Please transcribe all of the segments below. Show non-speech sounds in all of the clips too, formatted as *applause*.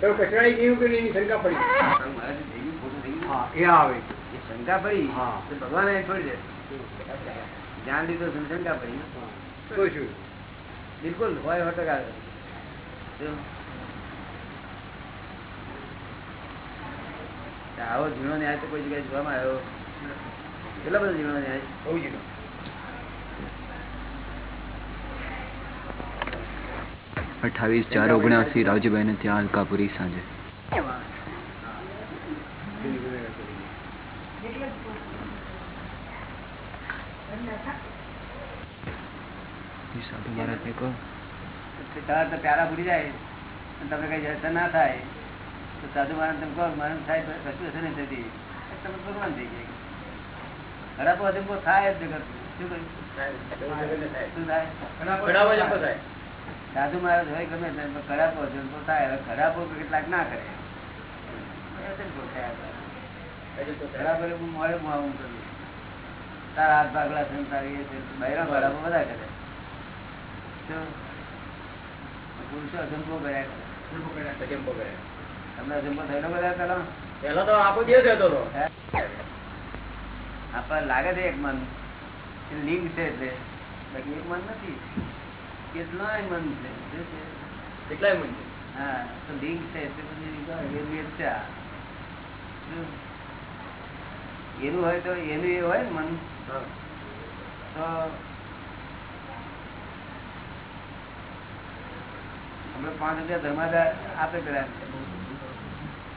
તો કચરાઈ ગયું કે એની શંકા પડી. એ આવે. એ શંકા પડી? તો ભગવાન એ છોડી દે. ધ્યાન દીધો શંકા પડી. તો શું? બિલકુલ હોય હોય ટકા. આવો ઝીણો ન્યાય તો કોઈ જગ્યાએ જોવામાં આવ્યો. કેટલા બધા ઝીણો ન્યાય? બહુ જીનો અઠાવીસ ચાર ઓગણસી રાવજીભાઈને ત્યાં અલકાપુરી સાંજે. સાધુ મહારાજને કહો. તમારે તો પ્યારા ભૂલી જાય. તમને કઈ જતા ના થાય. તો સાધુ મહારાજ તમે કહો મરણ થાય તો કશું હશે નહીં થતી. તમે ભગવાન થઈ જાય ખરાબ અધંબો થાય જ જગત શું કહ્યું? શું થાય. સાધુ મહારાજ હોય ગમે તે પણ ખરાબ અધંબો થાય. હવે ખરાબો કેટલાક ના કરે. ખરાબ મળે હું કરું. તારા હાથ ભાગલા છે તારી બહેરા ખરાબો બધા કરે. પુરુષો અધંબો કર્યા કરે. તમને અધંબો થયેલો બધા પેલો? તો આખો દિવસ હતો આપણને લાગે છે એક મન. લિંગ છે એટલે. બાકી એક મન નથી. કેટલાય મન છે. કેટલાય મન છે? હા તો લિંગ છે એટલે પછી એ વેચા શું? એનું હોય તો એનું એ હોય ને મન. તો હમણાં પાંચ રૂપિયા ધર્માદાર આપે પેલા.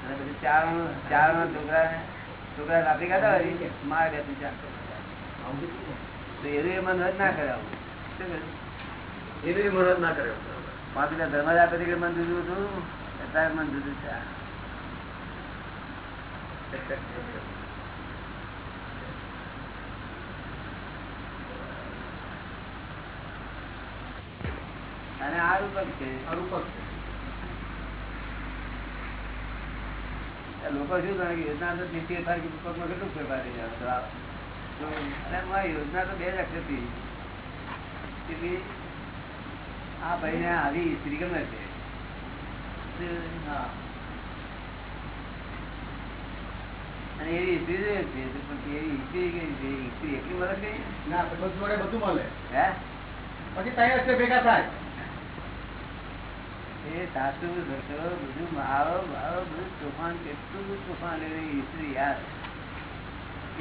અને પછી ચાર ચાર છોકરા છોકરા આપી ગયા હોય મારે બે ચાર. તો એનું એ મન જ ના કરે આવું શું કરે? એનું એ ના કર્યો પાંચ રૂપિયા આપે એટલે મન જુદું હતું અત્યારે મન જુદું છે આ. અને આ રૂપક છે. લોકો શું કરે યોજના તો નીતિ ફેરફાર કે પુસ્તકમાં કેટલું ફેરફાર થઈ જાય અને યોજના તો બે જ હતી કે ભાઈ ને આવી સ્ત્રી ગમે છે. અને એવી સ્ત્રી છે પણ એવી સ્ત્રી કઈ છે સ્ત્રી એટલી મળે કઈ ના બધું મળે બધું મળે. હે? પછી ત્યાં છે ભેગા થાય. એ સાસુ સસરો બધું મારો મારો બધું તોફાન કેટલું બધું તોફાન એવી સ્ત્રી યાર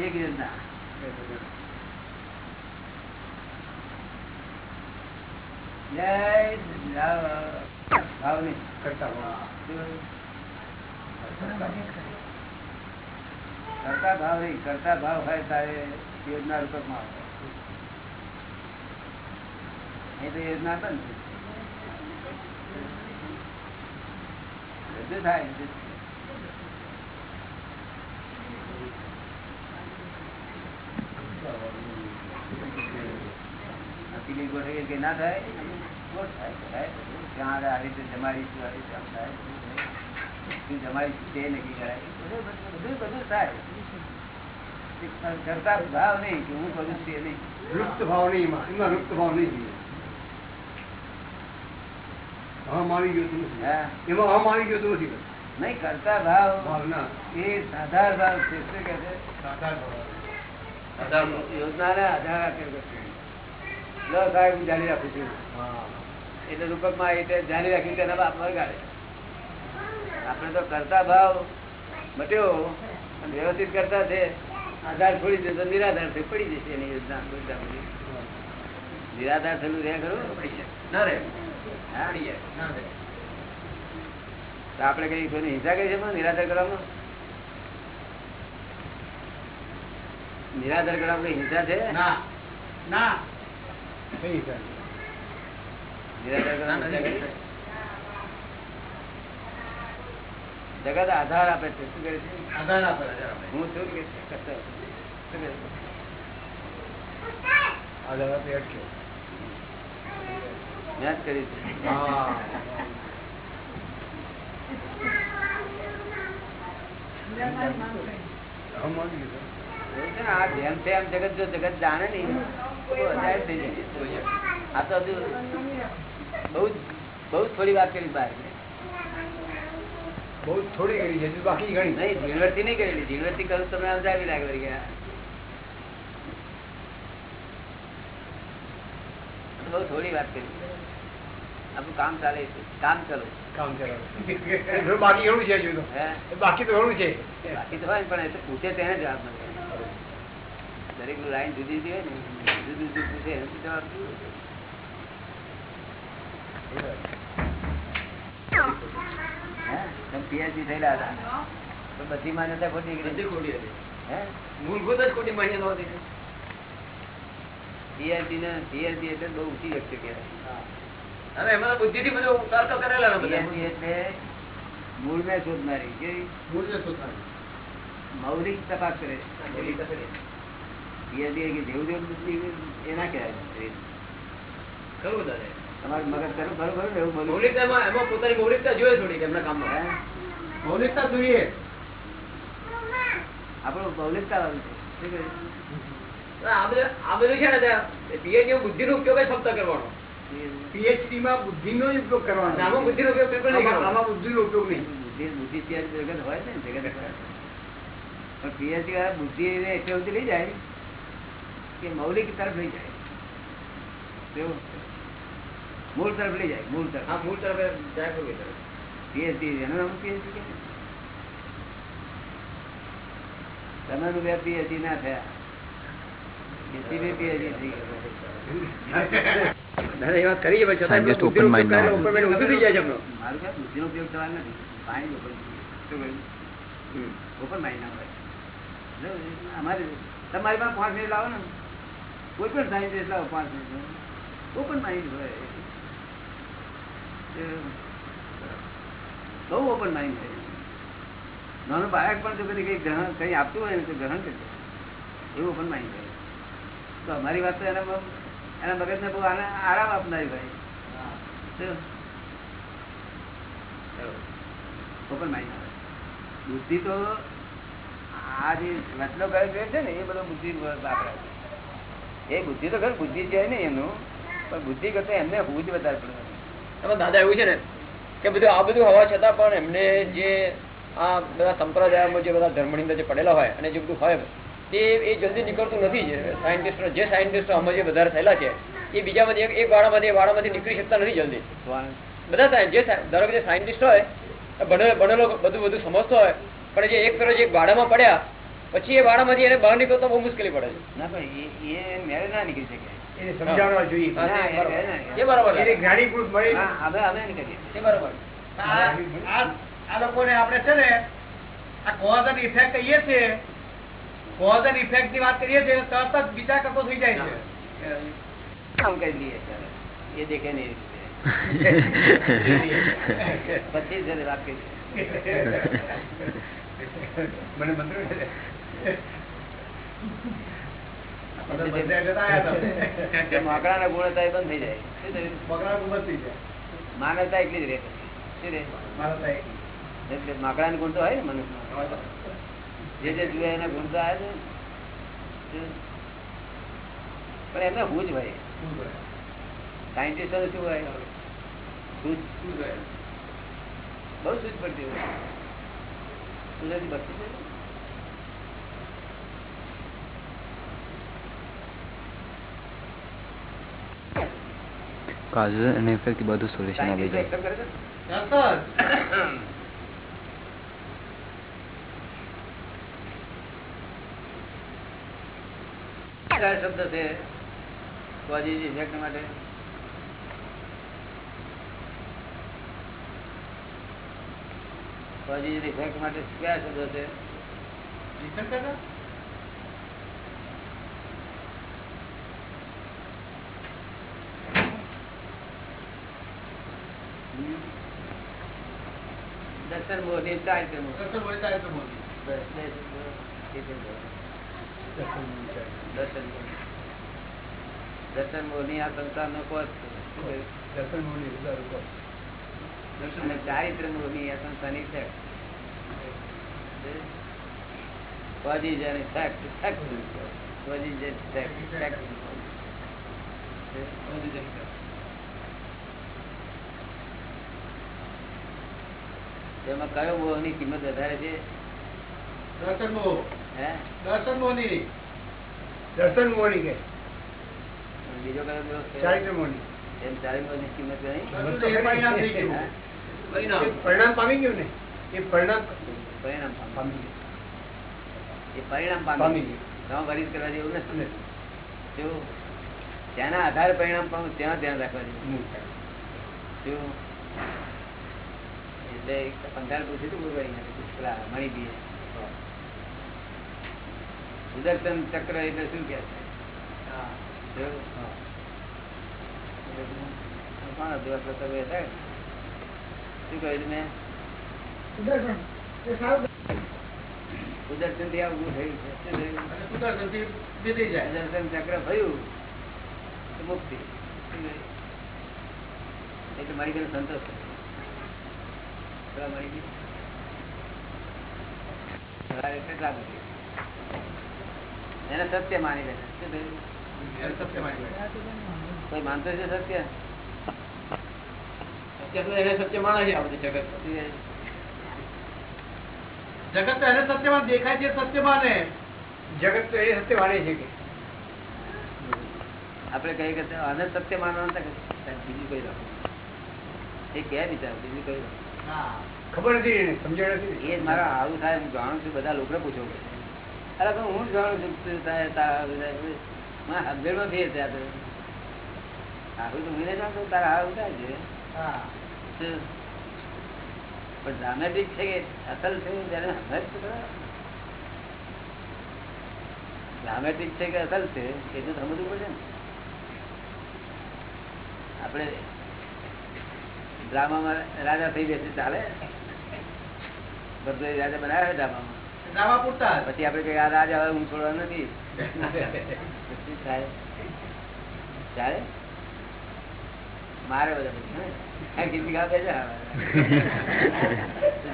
એક યોજના જય સચિદાનંદ. ભાવની કરતા ભાવ. નહીં કરતા ભાવ હોય તારે યોજના રૂપકમાં આવે એ તો યોજના ને બધું થાય. આ પેલી ગોઠવી કે ના થાય ગોઠ થાય થાય. ત્યાં આગળ આવી રીતે જમાડીશું આવી રીતે આમ થાય. જમાડીશું તે નક્કી કરાય. બધું બધું બધું બધું થાય. કરતા ભાવ નહીં કે હું કરું છું તે નહીં. લુપ્ત ભાવ નહીં એમાં. લુપ્ત ભાવ નહીં જોઈએ. આવી ગયો નથી. હા. એમાં હમ આવી ગયો નથી. નહીં કરતા ભાવ ભાવના. એ સાધાર ભાવ છે. શું કે છે? સાધાર ભાવ. યોજનાને આધાર આપે છે. લો સાહેબ હું જાણી રાખું છું. એટલે રૂપકમાં એ રીતે જાણી રાખી તેના બાપ વગાડે આપણે તો કરતા ભાવ મટ્યો અને વ્યવસ્થિત કરતા છે. આધાર છોડી દે તો નિરાધાર થઈ પડી જશે એની યોજના નિરાધાર થયેલું રહ્યા ખરું? ના રે હા? ના રે તો આપણે કઈ કોઈની હિંસા કરી છે નિરાધાર કરવામાં? નિરાધાર કરવામાં હિંસા છે? ના. ના. જગત આધાર આપે છે. શું કરે છે? આધાર આપે હું શું કે? આધાર આપે. મેં જ કરી છે. હા. હમ આવી ગયું. એવું છે ને, આ જેમ છે એમ જગત જો જગત જાણે નહીં તો અજાયબ થઈ જશે. આ તો હજુ બહુ જ બહુ જ થોડી વાત કરી બહાર બહુ થોડી કરી છે હજુ બાકી ઘણી નહીં ઝીણવટથી નહીં કરેલી ઝીણવટથી કરું તો તમને સમજાવી લાગે વળી ગયા બહુ થોડી વાત કરી આપણું કામ ચાલે છે કામ ચાલો કામ ચલાવે થોડું બાકી ઘણું છે હજુ તો હે બાકી તો ઘણું છે બાકી તો હોય ને, પણ એ તો પૂછે તેને જવાબ મળે દરેકનું લાઈન જુદી જુદી હોય ને જુદું જુદું પૂછે એનાથી જવાબ PhD થયેલા હતા. તો બધી માન્યતા ખોટી નીકળી. ખોટી હતી. હે? મૂળભૂત જ ખોટી માન્યતા હતી. PhD ને PhD એટલે બહુ ઊંચી વ્યક્તિ કહેવાય. હવે એમાં બુદ્ધિ થી બધું તર્ક કરેલા ને PhD એટલે મૂળ મેં શોધનારી. કેવી? મૂલ્ય શોધવાનું. મૌલિક તપાસ કરે PhD કે જેવું જેવું બુદ્ધિ એ ના કહેવાય. ખરું દાદા તમારું મગજ કરું ખરું ખરું એવું બોલું? મૌલિકતામાં એમાં પોતાની મૌલિકતા જોઈએ થોડીક એમના કામમાં. મૌલિકતા જોઈએ. આપણું મૌલિકતા? આ બધું છે ને પીએચડી બુદ્ધિ નો ઉપયોગ જ ફક્ત કરવાનો. પીએચડી માં બુદ્ધિ નો ઉપયોગ કરવાનો. આમાં બુદ્ધિ નો ઉપયોગ બિલકુલ નહીં આમાં- બુદ્ધિ ઉપયોગ નહીં. બુદ્ધિ બુદ્ધિ ત્યારે જગત હોય ને જગત. પણ પીએચડી વાળા બુદ્ધિ એટલે સુધી લઈ જાય. કે મૌલિક તરફ લઈ જાય કેવું? મૂળ તરફ લઈ જાય મૂળ તરફ આ મૂળ તરફ જાય ખરું એ તરફ. પીએચડી એનું નામ પીએચડી કે તમે નું બે પીએચડી ના થયા એસી બે PhD થઈ ગયા. દાદા એ વાત કરી છે પણ છતાં Scientist બુદ્ધિનો open mind ઉપયોગ ના કરે, open mind ઊંધું થઈ જાય છે એમનો. મારું ક્યાં બુદ્ધિનો ઉપયોગ થવાનો નથી પાણી ઓપન શું કહ્યું હમ. ઓપન માઇન્ડ ના હોય જો, અમારે તમારી પાસે પાંચ મિનિટ લાવો ને કોઈ પણ સાયન્ટિસ્ટ પાંચ મિનિટ ઓપન માઇન્ડ હોય. બહુ ઓપન માઇન્ડ હોય. નાનું બાળક પણ જો કદી કઈ ગ્રહણ, કઈ આપતું હોય તો ગ્રહણ કરશે એવું ઓપન માઇન્ડ હોય. તો અમારી વાત તો એના એના મગજને બહુ આરામ આપનારી ભાઈ ઓપન માઇન્ડ બુદ્ધિ તો આ જે રચનો કરે છે ને, એ બધો બુદ્ધિ વાપરાય એ બુદ્ધિ તો ખરું બુદ્ધિ છે ને એનું. પણ બુદ્ધિ કરતા એમને હું જ વધારે પડે દાદા એવું છે ને કે બધું આ બધું હોવા છતાં પણ એમને જે આ બધા સંપ્રદાયમાં જે બધા ધર્મની અંદર જે પડેલા હોય અને જે બધું હોય તે એ જલ્દી નીકળતું નથી જે. સાયન્ટિસ્ટો જે સાયન્ટિસ્ટો આમાં જે વધારે થયેલા છે એ બીજામાંથી એક એક વાળામાંથી એ વાળામાંથી નીકળી શકતા નથી જલ્દી. બધા જે ધારો કે જે સાયન્ટિસ્ટ હોય ભણેલો બધું બધું સમજતો હોય પણ જે એક તરફ એક વાડામાં પડ્યા પછી એ વાડામાંથી એને બહાર નીકળતા બહુ મુશ્કેલી પડે છે. ના ભાઈ એ એ ના નીકળી શકે. એને સમજાવવા જોઈએ. ના, એ બરાબર. બરાબર. એ બરાબર એને જ્ઞાનીકૃત મળે. હા, હવે અમે એ બરાબર. આ આ- આ લોકોને આપણે છે ને આ કોઝ અને ઇફેક્ટ કહીએ છીએ. કોઝ અને ઇફેક્ટની વાત કરીએ છીએ તરત જ વિચાર કરતો થઈ જાય છે. કામ કરી લઈએ એ દેખે નહીં *laughs* પછી વાત કરી મને મંત્ર હતા. માકડાના ગુણ હતા એ બંધ થઈ જાય? થઈ. માનવતા એટલી જ રહે સાહેબ. એટલે માકડાના ગુણ તો હોય ને જે જે જુએ એના ગુણ તો આવે છે પણ એમને હું જ ભાઈ કરે? શું હોય શું બહુ સૂઝ પડતી હોય સૂઝાથી બચી કાઝલ અને ઇફેક્ટ બધું સોલ્યુશન આવી જાય શબ્દ છે પોઝિટિવ ઇફેક્ટ માટે. પોઝિટિવ ઇફેક્ટ માટે કયા શબ્દ છે? દર્શન મોદી મોદી દર્શન. એ જ બોલો. દર્શન મોદી દર્શન મોદી આ છે શું કહ્યું? દર્શન મુનિ. અને ચારિત્ર મોદી આ સંસારની છે Causes fact fact effect. Causes fact fact effect. બોલી જશે. એમાં કયો મોહની કિંમત વધારે છે? દર્શન મોહ. હે? દર્શન મોહની. દર્શન મોહની કે? બીજો કયો મોહ છે? ચારિત્ર મોહની. એમ ચારે મોહની કિંમત ગણી? એ પરિણામ થઈ ગયું. પરિણામ. પામી ગયું ને? એ પરિણામ પરિણામ પામી ગયું. એ પરિણામ પામી ગયું. ત્યાં કરવા જેવું નથી. જો તેના આધારે પરિણામ પામું ત્યાં ધ્યાન રાખવા જેવું. એટલે પંચાલ પૂછ્યું હતું ગુરુભાઈ પેલા મણિજીએ સુદર્શન ચક્ર એટલે શું કે છે? કોણ હતા? શું કહ્યું મેં સુદર્શન. થી આવું થયું છે? શું થયું? અને જાય. સુદર્શન ચક્ર ભર્યું. મુક્તિ. એટલે મારી ઘરે સંતોષ થયો. મળી ગઈ. સવારે એટલે લાગુ એને સત્ય માની લે સત્ય માની. કોઈ માનતો છે સત્ય? અત્યારે તો એને સત્ય માને છે આ બધું જગત. એને સત્યમાં દેખાય છે સત્યમાં ને જગત તો એ સત્ય માને છે કે. આપણે કહીએ કે અને સત્ય માનવાનું બીજું કઈ રાખો એ કે વિચાર બીજું કઈ રાખો હા ખબર નથી સમજણ નથી. એ મારા આવું થાય હું જાણું છું બધા લોકો પૂછો. અરે પણ હું જાણું છું શું થાય તારા બધા મારા ફેર થયા તો. આવું તો મને જાણતો તારા આવું થાય છે. હા. પણ ડ્રામેટિક છે કે અસલ છે ત્યારે સમજ ડ્રામેટિક છે કે અસલ છે એ તો સમજવું પડશે ને. આપણે ડ્રામામાં રાજા થઈ બેસે ચાલે. બધું રાજા બનાવ્યા ડ્રામામાં. ડ્રામા પૂરતા પછી આપડે કઈ આ રાજા હવે હું છોડવા નથી ચાલે? મારે બધા પછી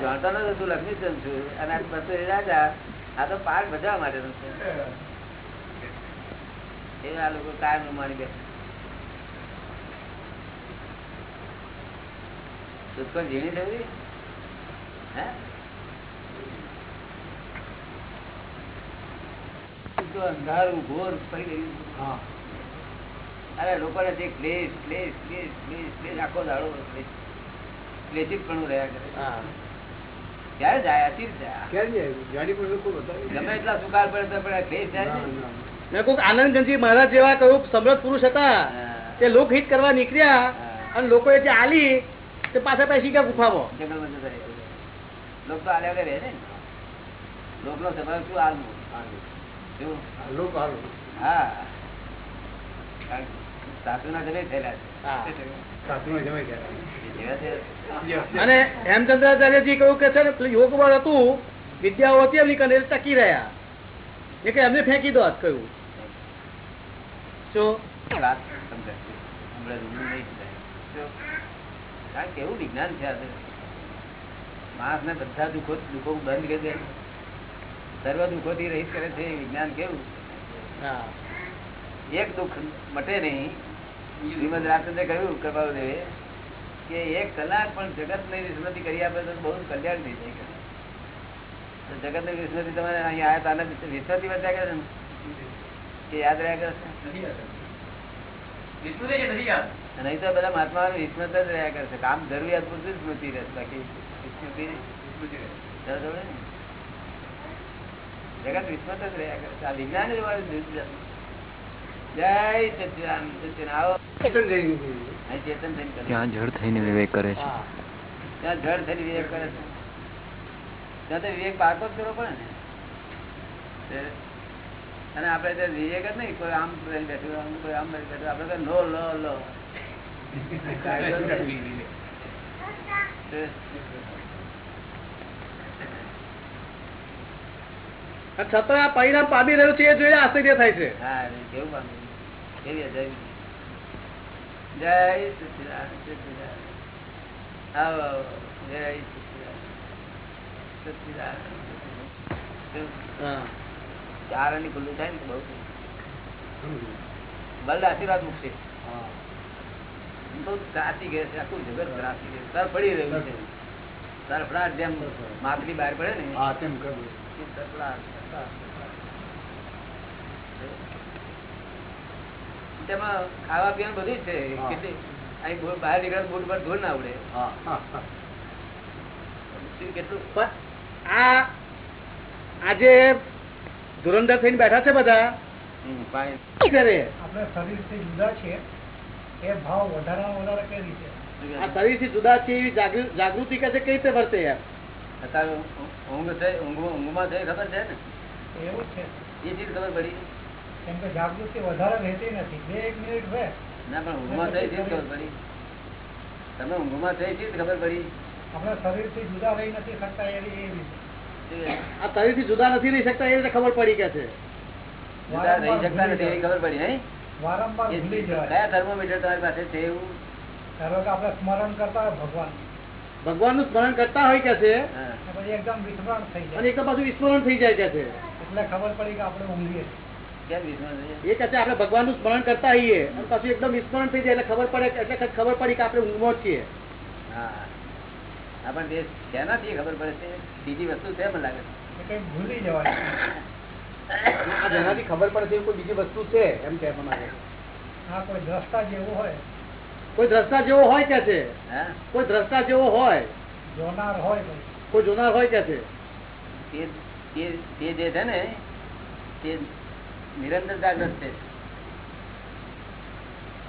જાણતો તું લક્ષ્મીચંદ છું. અને એ રાજા આ તો પાક બચવા માટેનું છે. એવા લોકો કાયમ માની બેસે. દુષ્કર ઝીણી થવી હે? અંધારું ઘોર ફરી ગયું. હા. અરે લોકોને જે ક્લેશ ક્લેશ ક્લેશ ક્લેશ ક્લેશ આખો દાડો ક્લેશ. પણ રહ્યા કરે. ક્યારે જાય? અચિત જાય ક્યારે જાય? ગાડી પર લોકો બતાવે ગમે એટલા સુકાળ પડે તો પણ ક્લેશ જાય. કોઈક આનંદગંજી મહારાજ જેવા કયું સમ્રત પુરુષ હતા. તે લોકહિત કરવા નીકળ્યા. અને લોકોએ જે આલી તે પાછા પાછી ગયા ગુફામાં જંગલમાં જતા રહે. લોક તો આલ્યા કરે ને. લોકનો સ્વભાવ શું આલવું લોકો થયેલા હા. અને હેમચંદ્રાચાર્યજી કહ્યું કે છે ને યોગ બળ હતું વિદ્યાઓ હતી એમની કને ટકી રહ્યા. એ કે એમને ફેંકી દો જ કહ્યું. શું? વાત સમજાય. હમણાં રૂબરૂ નહીં સમજાય. શું? કારણ કે વિજ્ઞાન છે આજે? માણસ ને બધા દુઃખો દુઃખો બંધ કરી દે. સર્વ દુઃખોથી રહીત કરે છે વિજ્ઞાન કેવું? એક દુઃખ મટે નહીં. શ્રીમદ રાજચંદ્રે કહ્યું કૃપાળુદેવે કે એક કલાક પણ જગત ને વિસ્મૃતિ કરી આપે તો બહુ કલ્યાણ થઈ જાય. તો જગતની વિસ્મૃતિ તમારે અહીંયા આવ્યા તાને વિસ્મૃતિ વધ્યા કરે ને? કે યાદ રહ્યા કરે છે નથી યાદ. અને તો બધા મહાત્મા વિસ્મૃત જ રહ્યા કરશે. કામ જરૂરિયાત પૂરતી સ્મૃતિ રહે બાકી ને. જગત વિસ્મૃત જ રહ્યા કરશે. આ વિજ્ઞાન જ હોય જય સચિદાનંદ સચિન આવો. ચેતન જઈ ચેતન થઈને ત્યાં જળ થઈને વિવેક કરે છે. ત્યાં જળ થઈને વિવેક કરે છે. ત્યાં તો વિવેક પાકો જ કરવો પડે ને. અને આપણે ત્યાં વિવેક જ નહીં. કોઈ આમ બેઠું આમ કોઈ આમ બેઠું આપણે તો નો લો લો. છતાં આ પરિણામ પામી રહ્યું છે એ જોઈને આશ્ચર્ય થાય છે. હા કેવું પામ્યું કેવી જય. હા. ચાર ખુલ્લું થાય ને બઉ બહુ આશીર્વાદ મૂકશે. બહુ ત્રાસી ગયા છે આખું જગત ત્રાસી ગયું સર પડી રહ્યું છે તરફડાટ જેમ માપની બહાર પડે ને હા તેમ કરવું તેમાં ખાવા પીવાનું બધું જ છે અહીં બહાર નીકળે બૂટ પર ધૂળ ના ઉડે કેટલું આ આજે ધુરંધર થઈને બેઠા છે બધા આપણે શરીરથી જુદા છીએ એ ભાવ વધારામાં વધારે કઈ રીતે? આ શરીરથી જુદા છે એવી જાગૃતિ કે છે કઈ રીતે વર્તે યાર અત્યારે ઊંઘ- ઊંઘ ઊંઘમાં છે ખબર છે ને? એવું છે. એ ચીજ ખબર પડી. કેમ કે જાગૃતિ વધારે રહેતી નથી. બે એક મિનિટ હોય ના પણ ઊંઘમાં થઈ ચીજ ખબર પડી. તમે ઊંઘમાં થઈ ચીજ ખબર પડી. આપણે શરીરથી જુદા રહી નથી શકતા એવી એ રીતે. આ શરીરથી જુદા નથી રહી શકતા એ રીતે ખબર પડી કે છે. જુદા રહી શકતા નથી એવી ખબર પડી નહીં વારંવાર ભૂલી જવાય. કયા થર્મોમીટર તમારી પાસે છે એવું? ધારો કે આપણે સ્મરણ કરતા હોય ભગવાન. નું સ્મરણ કરતા હોય કે છે? પછી એકદમ વિસ્મરણ થઈ અને જાય એકદમ પાછું વિસ્મરણ થઈ જાય કે છે? એટલે ખબર પડી કે આપણે ઊંઘીએ એ કહે આપણે ભગવાનનું સ્મરણ કરતા હોઈએ અને પાછું એકદમ વિસ્મરણ થઈ જાય એટલે ખબર પડે એટલે ખબર પડી કે આપણે ઊંઘમાં છીએ. હા. આપણને તે શેનાથી ખબર પડે છે? બીજી વસ્તુ છે? મને લાગે ભૂલી જવાય. જેનાથી ખબર પડે છે કોઈ બીજી વસ્તુ છે એમ કે કોઈ દ્રષ્ટા જેવું હોય. કોઈ દ્રષ્ટા જેવો હોય કે છે? કોઈ દ્રષ્ટા જેવો હોય? જોનાર હોય કોઈ. જોનાર હોય કે છે? તે જે છે ને તે નિરંતર જાગ્રત છે.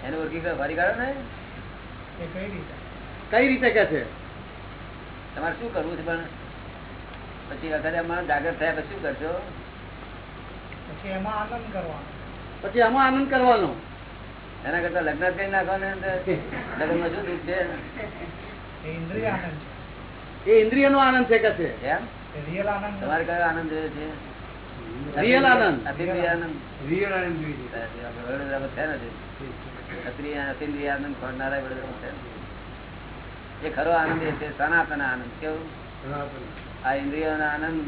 એનું વર્ગીકરણ ફરી કાઢો ને. એ કઈ રીતે? કઈ રીતે કે છે? તમારે શું કરવું છે પણ? પછી વખતે જાગ્રત થયા પછી શું કરશો? પછી એમાં આનંદ કરવાનો. પછી આમાં આનંદ કરવાનો. એના કરતા લગ્ન જ કરી નાખો ને લગ્નમાં શું દુઃખ છે? એ ઇન્દ્રિય આનંદ એ ઇન્દ્રિયનો આનંદ છે કે છે? એમ? આનંદ તમારે કયો આનંદ જોઈએ છે? Real આનંદ. અતિન્દ્રિય આનંદ. રિયલ આનંદ જોઈએ છે. આપણે વડોદરામાં છે નથી અતિન્દ્રિય અતિન્દ્રિય આનંદ ખોરનારા વડોદરામાં છે એ ખરો આનંદ એ છે સનાતન આનંદ. કેવું? આ આ ઇન્દ્રિયોનો આનંદ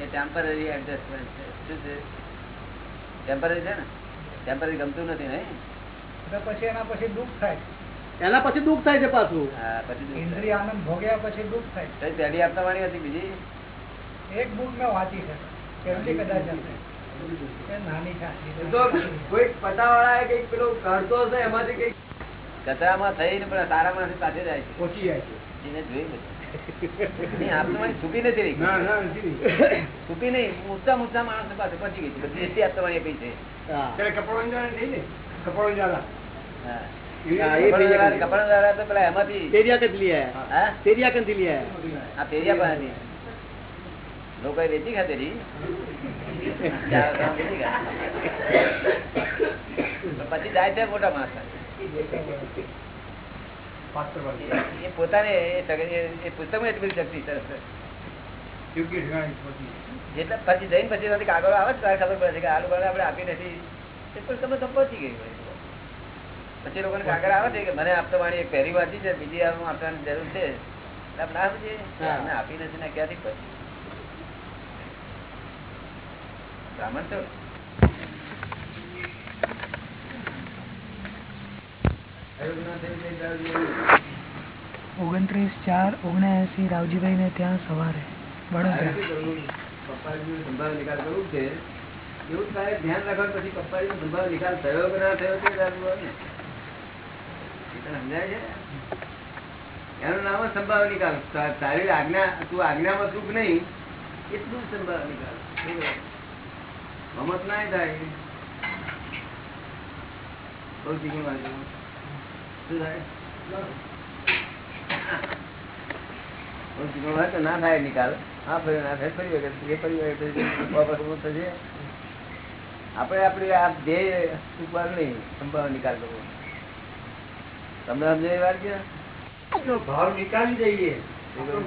એ ટેમ્પરરી એડજસ્ટમેન્ટ છે. શું છે? ટેમ્પરરી છે ને? ટેમ્પરરી ગમતું નથી નહીં પછી એના પછી દુઃખ થાય. એના પછી દુઃખ થાય છે પાછું. હા પછી દુઃખ ઇન્દ્રિય આનંદ ભોગ્યા પછી દુઃખ થાય. પેઢી આપતા વાળી હતી બીજી? એક બુક મેં વાંચી છે. કેટલી કદાચ નાની છે એમાંથી કંઈક કચરામાં થઈને પણ સારા માણસ પાસે જાય છે. ઓછી જાય છે. એને જોઈ વાળી છૂપી નથી રહી. ના ના નથી છૂપી નહીં ઊંચા ઊંચા માણસ પાસે પહોંચી ગઈ છે બધી એસી આપતા વાળી કઈ છે. કપડો આ લોકોએ વેચી ખાતેરી. પછી જાય છે મોટા માણસ. એ પોતાને એ પુસ્તકમાં એટલી બધી શક્તિ સરસ જેટલા પછી જઈને પછી કાગળો આવે ત્યારે ખબર પડે છે કે આ લોકોને આપણે આપી નથી. એ તો પહોંચી ગઈ પછી લોકોને કાગળ આવે છે કે મને આપતો મારી એક પહેરી વાંચી છે બીજી આમ આપવાની જરૂર છે. ના હા. આપી નથી ને ક્યાંથી પહોંચી? બ્રાહ્મણ છો ઓગણત્રીસ ચાર ઓગણસી રાવજીભાઈ ને ત્યાં સવારે વડોદરા. પપ્પાજીનો નિકાલ થયો કે ના થયો તે સમજાય છે? એનું નામ સંભાવ નિકાલ. તારી આજ્ઞા, તું આજ્ઞામાં સુખ નહીં, એટલું સંભાવ નિકાલ. મમત ના થાય. બહુ શીખી વાંચો ના થાય નિકાલ હા ફરી ના થાય ફરી વખત એ ફરી વખત થશે આપણે આપણી આ ધ્યેય ચૂકવાનું નહીં સંભાવ નિકાલ કરવો તમને સમજાય વાત છે ભાવ નીકાળી દઈએ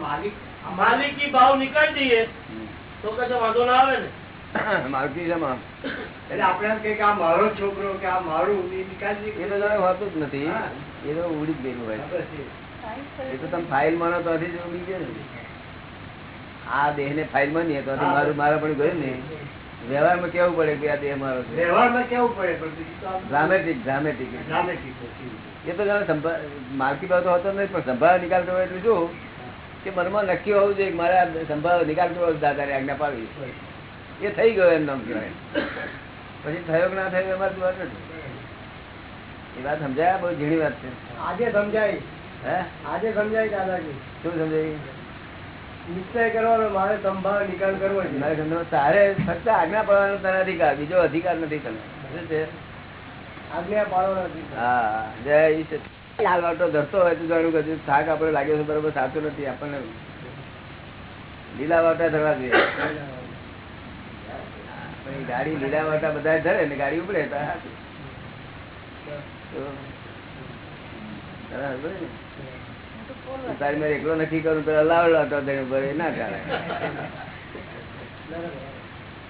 માલિક માલિકી ભાવ નીકળી દઈએ. તો કદાચ વાંધો ના આવે ને? *coughs* માલકી છે એટલે આપણે એમ આ મારો છોકરો કે આ મારું એ નીકાળી એ દઈએ. તો હોતું જ નથી. એ તો ઉડી જ ગયેલું હોય. એ. એ તો તમે ફાઇલ માનો તો જ ઉડી ગયો ને આ દેહ ને ફાઇલ માનીએ તો મારું મારા પણ ગયું ને. વ્યવહારમાં કેવું પડે કે આ દેહ મારો છે? વ્યવહારમાં કેવું પડે? ડ્રામેટિક ડ્રામેટિક એ તો જાણે સંભાળ માલકી ભાવ તો હોતો નથી નહીં પણ સંભાળ નિકાલ કરવો એટલે શું? કે મનમાં નક્કી હોવું જોઈએ મારે સંભાળ નિકાલ કરવો દાદાની આજ્ઞા પાડવી. એ થઈ ગયો એમ નામ કહેવાય. પછી થયો કે ના થયો એમાં વાત નથી એ વાત સમજાય? બહુ ઝીણી વાત છે. આજે સમજાય. હે? આજે સમજાય દાદાજી. શું સમજાય? નિશ્ચય કરવાનો મારે સંભાળ નિકાલ કરવો છે. મારે સમજાવવાનું તારે ફક્ત આજ્ઞા પાડવાનો અધિકાર બીજો અધિકાર નથી તને. શું છે? આજ્ઞા પાડવાનો હા જય ઈશ્વર. લાલ વાટો ધરતો હોય તો જાણ્યું કે થાક આપણે લાગ્યો છે બરોબર સાચું નથી આપણને લીલા વાટા ધરવા જોઈએ. ગાડી લીલા વાટા બધા ધરે ને ગાડી ઉપડે તને તારી મારે એકલો નક્કી કરું તો લાવડો હતો ધરે ઉપર ના ચાલે.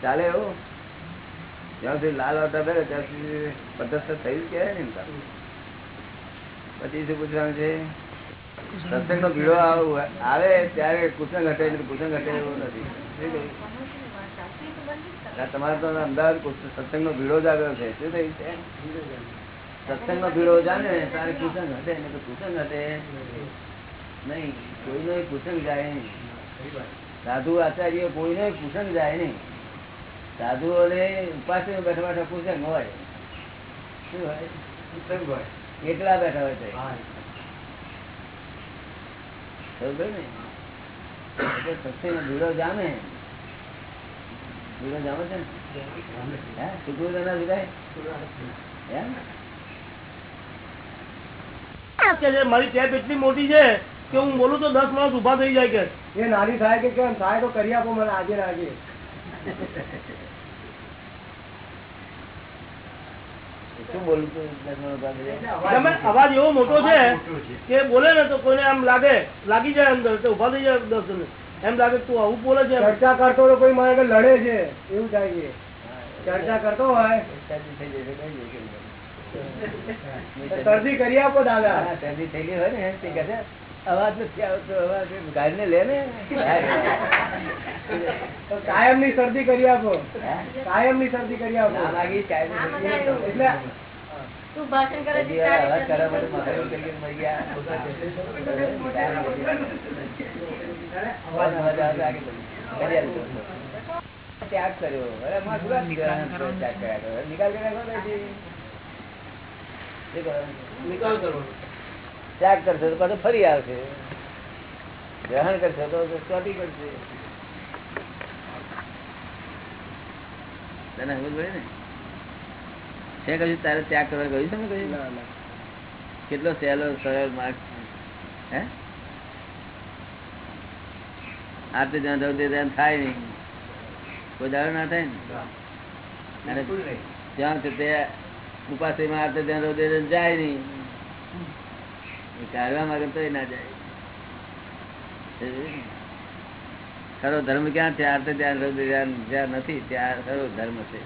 ચાલે એવું? જ્યાં સુધી લાલ વાતા ભરે ત્યાં સુધી પદસ્થ થયું કહેવાય ને પછી શું પૂછવાનું છે સત્સંગ નો ભીડો આવ- ત્યારે કુસંગ હટાય કુસંગ હટાય એવું નથી. તમારે તો અમદાવાદ કુસ- સત્સંગ નો ભીડો જ આવ્યો છે. શું થયું છે? સત્સંગ નો ભીડો જાને તારે કુસંગ હટે ને તો કુસંગ હટે. નહીં કોઈનો કુસંગ જાય નહીં. સાધુ આચાર્ય કોઈનો કુસંગ જાય નહીં. સાધુઓને ઉપાસ બેઠા બેઠા કુસંગ હોય. શું હોય? કુસંગ હોય. એકલા બેઠા હોય તો. સમજો ને? સત્સંગનો ભીડો જામે છે ને? ના મારી ટેપ એટલી મોટી છે કે હું બોલું તો દસ માણસ ઊભા થઈ જાય કે. એ નાની થાય કે કેમ? થાય તો કરી આપો મને આજે આજે. અવાજ એવો મોટો છે કે બોલે ને તો કોઈને આમ લાગે લાગી જાય અંદર તો ઊભા થઈ જાય દસ જણ. એમ લાગે તું આવું બોલે છે ચર્ચા કરતો હોય કોઈ મારે લડે છે. એવું થાય છે. ચર્ચા કરતો હોય. શરદી કરી આપો દાદા. શરદી થયેલી હોય ને તે કહે અવાજ નથી આવતો અવાજ ગાડીને લે ને. તો કાયમની શરદી કરી આપો? કાયમની શરદી કરી આપો એટલે તું ભાષણ કરે છે અવાજ કરવા માટે મરી ગયા. ત્યાગ કર્યો. નિકાલ ત્યાગ કરશે તો પાછું ફરી આવશે. ગ્રહણ કરશે તો ચોટી કરશે તને સમજ પડે ને? છે કશું તારે ત્યાગ કરવા કહ્યું છે ને કહ્યું? કેટલો સહેલો સરળ માર્ગ હે? આ ત્યાં તે ત્યાં થાય નહીં. કોઈ દાડો ના થાય ને? જ્યાં છે તે ઉપાસમાં આ તો ત્યાં જવું તે જાય નહીં. એ કાઢવા માંગે તો ના જાય. ખરો ધર્મ ક્યાં છે? આ તો ત્યાં રૌદ્ર જ્યાં જ્યાં નથી ત્યાં ખરો ધર્મ છે.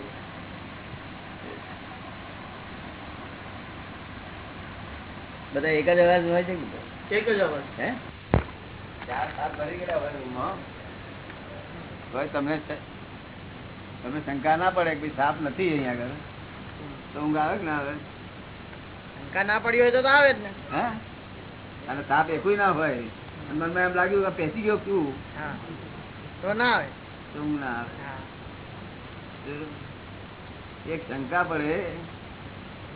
બધા એક જ અવાજ હોય છે? એક જ અવાજ. હે? તમને શ- તમને શંકા ના પડે કે ભાઈ સાપ નથી અહીંયા આગળ. તો ઊંઘ આવે કે ના આવે? શંકા ના પડી હોય તો આવે જ ને. હા? અને સાપ એકુય ના હોય. મનમાં એમ લાગ્યું કે પેસી ગયો તું હા. તો ના આવે. તો ઊંઘ ના આવે. એક શંકા પડે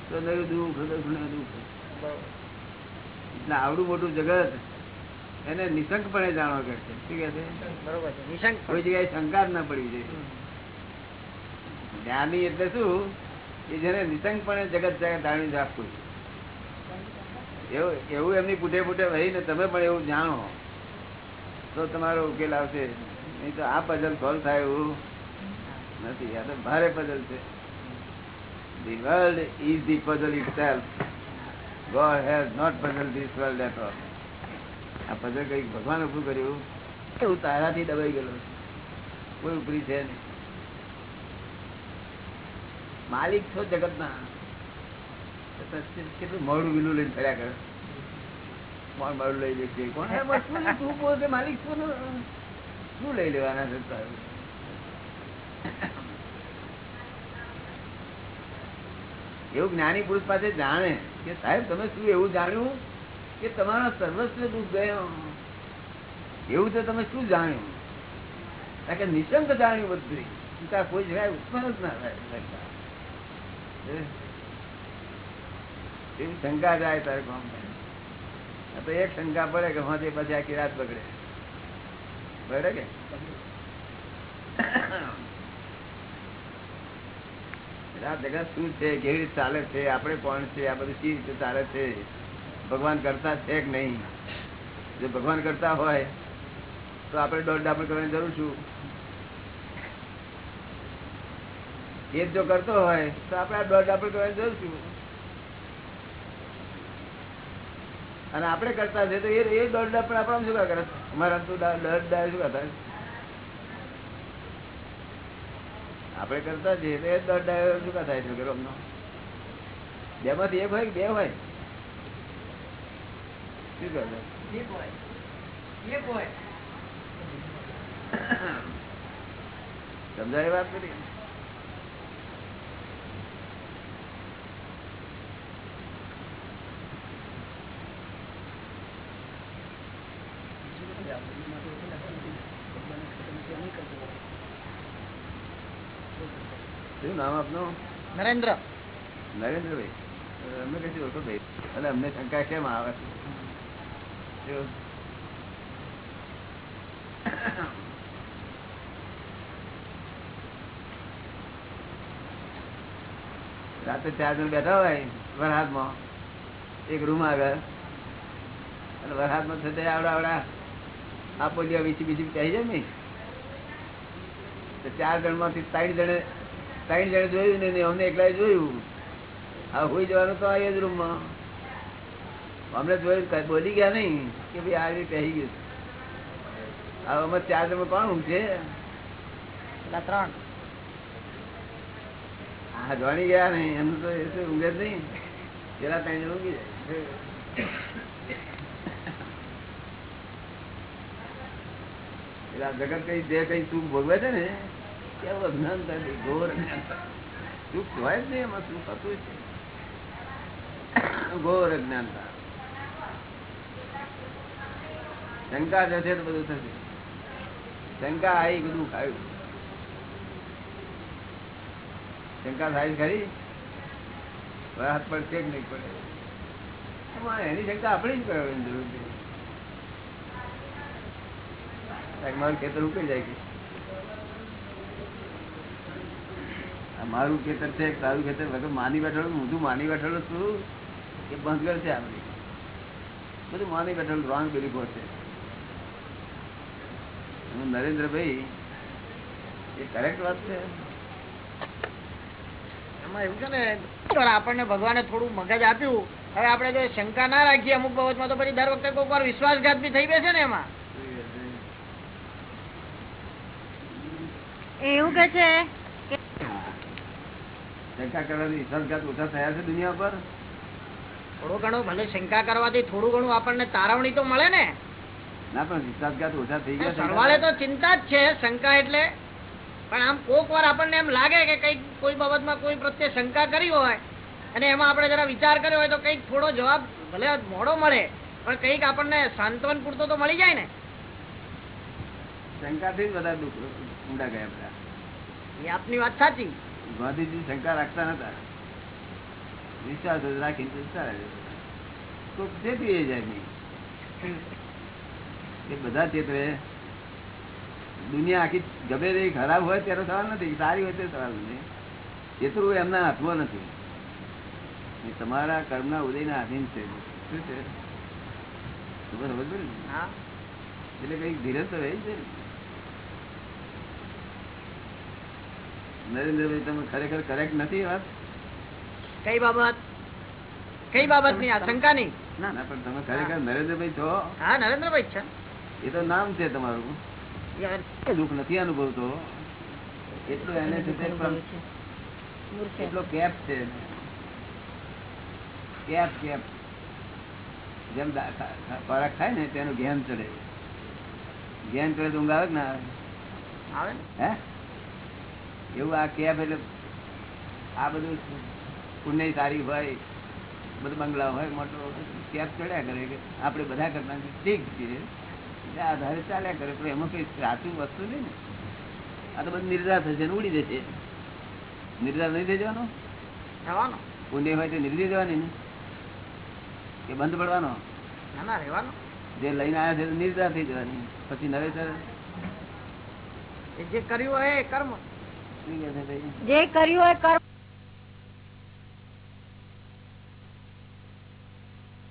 તો દુઃખ દુઃખ ને દુઃખ. એટલે આવડું મોટું જગત એને નિશંકપણે જાણવા કરશે. શું કે છે? બરોબર છે નિશંક કોઈ જગ્યાએ શંકા જ ના પડવી જોઈએ. જ્ઞાની એટલે શું? એ જેને નિશંકપણે જગત જાણી રાખવું એવું એવું એમની પૂઠે પૂઠે રહીને તમે પણ એવું જાણો. તો તમારો ઉકેલ આવશે. નહીં તો આ પઝલ સોલ્વ થાય એવું નથી. આ તો ભારે પઝલ છે. The world is the puzzle itself God has not puzzle this world at all આ પઝલ કઈ ભગવાન ઉભું કર્યું. એવું તારાથી દબાઈ ગયેલો છે. કોઈ ઉભરી છે નહીં. માલિક છો જગત ના કેટલું મોડું વિલું લઈને ફર્યા કરે. કોણ મોડું લઈ લેશે કોણ? તું પોતે માલિક છો શું લઈ લેવાના છે તારું? એવું જ્ઞાની પુરુષ પાસે જાણે કે સાહેબ તમે શું એવું જાણ્યું? કે તમારા સર્વસ્વ દુઃખ ગયો. એવું તો તમે શું જાણ્યું? કારણ કે નિશંક જાણ્યું બધું ચિંતા કોઈ જગ્યાએ ઉત્પન્ન જ ના થાય. એવી શંકા જાય તારે કોમ તો એક શંકા પડે કે હા પછી આખી રાત બગડે. બગડે કે? આ જગત શું છે, કેવી રીતે ચાલે છે, આપણે કોણ છે, આ બધું કેવી રીતે ચાલે છે? ભગવાન કરતા છે કે નહીં? જો ભગવાન કરતા હોય, તો આપણે દોડ ડાબડ કરવાની જરૂર છું એ જ કરતો હોય, તો આપણે આ દોડ ડાબડ કરવાની જરૂર છું અને આપણે કરતા છે તો એ દોડ ડાબડ આપણે શું કરે? અમારા તો દોડ ડાય શું કા થાય આપણે કરતા છીએ તો એ દોડ ડાબડ શું કા થાય છે ગરમનો બેમાંથી એક હોય કે બે હોય? સમજાય વાત કરી શું નામ આપનું નરેન્દ્ર નરેન્દ્રભાઈ અમને કશું ઓળખો ભાઈ અને અમને શંકા કેમ આવે છે જો. રાતે ચાર જણ બેઠા હોય, વરહાદમાં, એક રૂમ આગળ. અને વરહાદમાં થતા આવડા આવડા આપો લ્યો વીસી બીસી ચાહી જાય ને ચાર જણમાંથી ત્રણ જણે ત્રણ જણે જોયું ને અમને એકલાય જોયું. આ હોઈ જવાનું તો આ એ જ રૂમમાં. અમને જોયું બોલી ગયા નહીં કે ભાઈ આ રીતે કહી ગયું હવે અમે ચાર જણ કોણ ઊંઘશે? ત્રણ. હા જોણી ગયા નહીં. એમનું તો એ ઊંઘે જ નહીં. પેલા ત્રણ ઊંઘી જાય. જગત કઈ જે કઈ સુખ ભોગવે છે ને કેવું અજ્ઞાન છે, ઘોર અજ્ઞાનતા સુખ હોય જ નહીં એમાં સુખ હતું છે. ઘોર અજ્ઞાનતા શંકા જશે તો બધું થશે. શંકા આવી બધું ખાયું. શંકા થાય ખરી? હાથ પડશે કે નહીં પડે? એની શંકા આપણે જ કરવાની જરૂર મારું ખેતર ઉકે જાય કે મારું ખેતર છે તારું ખેતર. માની બેઠેલો હું તું માની બેઠેલો છું. એ બંધ છે આપણી. બધું માની બેઠેલું રોંગ બિલીફો છે હું નરેન્દ્રભાઈ એ કરેક્ટ વાત છે. એમાં એવું છે ને આપણને ભગવાને થોડું મગજ આપ્યું. હવે આપણે જો શંકા ના રાખીએ અમુક બાબતમાં તો પછી દર વખતે કોઈક વાર વિશ્વાસઘાત બી થઈ બેસે ને એમાં. એવું કે છે શંકા કરવાથી વિશ્વાસઘાત ઓછા થયા છે દુનિયા પર? થોડું ઘણું ભલે શંકા કરવાથી થોડું ઘણું આપણને તારવણી તો મળે ને. ના પણ વિશ્વાસઘાત ઓછા થઈ ગયા સરવાળે તો ચિંતા જ છે શંકા એટલે. પણ આમ કોક વાર આપણને એમ લાગે કે કંઈક કોઈ બાબતમાં કોઈ પ્રત્યે શંકા કરી હોય અને એમાં આપણે જરા વિચાર કર્યો હોય તો કંઈક થોડો જવાબ ભલે મોડો મળે પણ કંઈક આપણને સાંત્વન પૂરતો તો મળી જાય ને. શંકાથી જ બધા ઊંડા ગયા બધા. એ આપની વાત સાચી. ગાંધીજી શંકા રાખતા નતા. વિશ્વાસ રાખીને તો ચાલે તો ચેતવી જાય નહીં. *laughs* એ બધા ચેતવે. દુનિયા આખી ગમે તે ખરાબ હોય ત્યારે સવાલ નથી સારી હોય તે સવાલ નથી. એટલું એમના હાથમાં નથી. એ તમારા કર્મના ઉદયના આધીન છે. શું છે? સમજ પડી? ને? એટલે કંઈક ધીરજ તો રહી છે. નરેન્દ્રભાઈ તમે ખરેખર કરેક્ટ નથી વાત? કઈ બાબત? કઈ બાબતની આશંકા નહીં? ના ના પણ તમે ખરેખર નરેન્દ્રભાઈ છો. હા નરેન્દ્રભાઈ છે. એ તો નામ છે તમારું. દુઃખ નથી અનુભવતો. એટલું એને એટલો કેપ છે કેપ કેપ. જેમ ખોરાક ખાય ને તેનું ઘેન ચડે. ઘેન ચડે તો ઊંઘ આવે કે ના આવે? હે? એવું આ કેપ એટલે આ બધું પુણ્ય સારી હોય બધું બંગલા હોય મોટો કેપ ચડ્યા કરે કે આપણે બધા કરતા ઠીક છીએ આધારે ચાલ્યા કરે પણ એમાં કઈ સાચું વસ્તુ નહીં ને. આ તો બધું નિર્ધાર થશે ને ઉડી જશે. નિર્ધાર નહીં થઈ જવાનો? રહેવાનો હોય તો નિર્ધિ જવાની ને. કે બંધ પડવાનો? ના ના રહેવાનો. જે લઈને આવ્યા છે નિર્ધાર થઈ જવાની. પછી નવેસર જે કર્યું હોય એ કર્મ. જે કર્યું હોય કર્મ